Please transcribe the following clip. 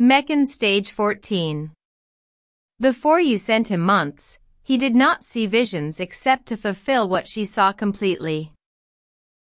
Meccan Stage 14 Before you sent him months, he did not see visions except to fulfill what she saw completely.